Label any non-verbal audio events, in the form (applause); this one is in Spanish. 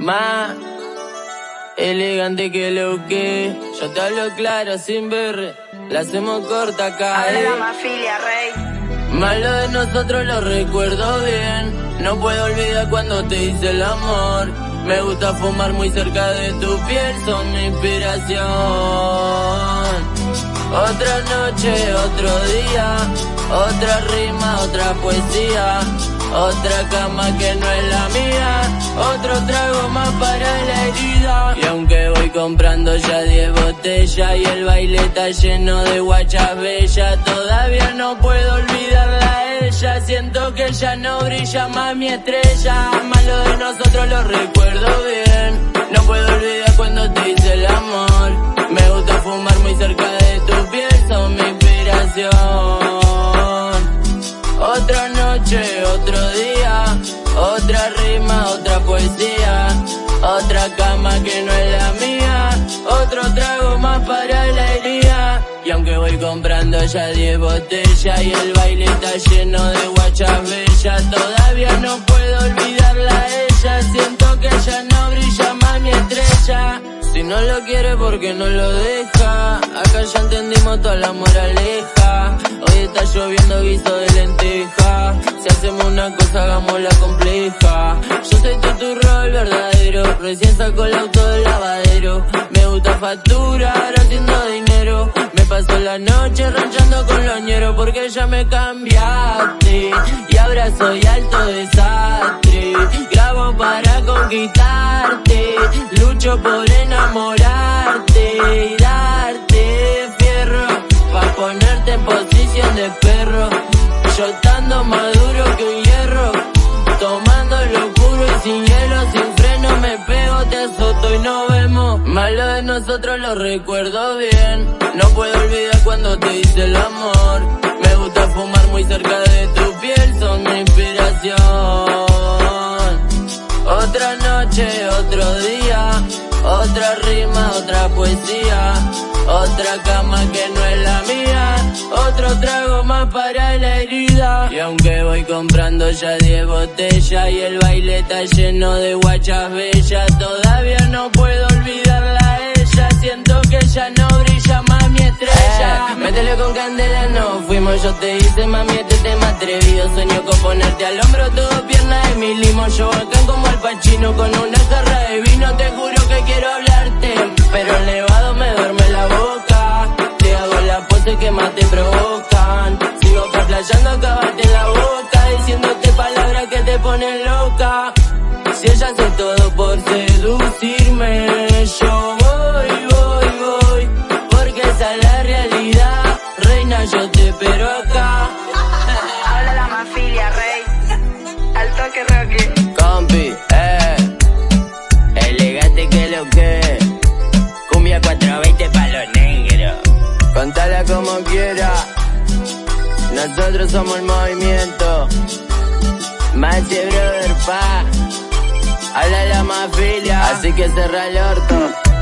Más elegante que lo que yo te hablo claro sin ver, la hacemos corta acá. Habla eh. la mafilia, rey. Malo de nosotros lo recuerdo bien. No puedo olvidar cuando te hice el amor. Me gusta fumar muy cerca de tu piel, son mi inspiración. Otra noche, otro día, otra rima, otra poesía. Otra cama que no es la mía, otro trago más para la herida. Y aunque voy comprando ya 10 botellas y el baile está lleno de guachas bellas, todavía no puedo olvidarla a ella. Siento que ella no brilla más mi estrella. Malo de nosotros lo recuerdo bien. No puedo olvidar cuando te noche, otro día, otra rima, otra poesía, otra cama que no es la mía, otro trago más para la herida. Y aunque voy comprando ya 10 botellas y el baile está lleno de guachas bellas, todavía no puedo olvidarla a ella, siento que ella no brilla más mi estrella. Si no lo quiere porque no lo deja, acá ya entendimos toda la moraleja. Hoy está lloviendo guiso de lenteja, cosa hagámosla compleja. Yo soy tu el verdadero, recién saco el auto del lavadero. Me gusta facturar haciendo dinero, me paso la noche ranchando con los ñeros porque ya me cambiaste. Y ahora soy alto desastre, grabo para conquistarte, lucho por enamorarte Yo estando más duro que un hierro, tomando lo puro y sin hielo, sin freno me pego, te azoto y nos vemos. Malo de nosotros lo recuerdo bien, no puedo olvidar cuando te hice el amor. Me gusta fumar muy cerca de tu piel, son mi inspiración. Otra noche, otro día, otra rima, otra poesía, otra cama que no es la mía, otro trago más para. Y aunque voy comprando ya 10 botellas y el baile está lleno de guachas bellas, todavía no puedo olvidarla ella, siento que ella no brilla más mi estrella. Eh, métele con candela, no fuimos, yo te hice mami este tema atrevido, sueño con ponerte al hombro todo pierna de mi limo, yo acá como al pachino con una jarra de vino, te juro que quiero hablarte, pero elevado me duerme la boca, te hago la pose que más te provocan, sigo playando acabarte todo por seducirme, yo voy, voy, voy, porque esa es la realidad, reina yo te espero acá. (laughs) Habla la mafilia, rey. Al toque Rocky. Compi, eh, elegante que lo que, cumbia 420 pa' los negros, contala como quiera, nosotros somos el movimiento, Maxi Brother pa, así que cerra el orto.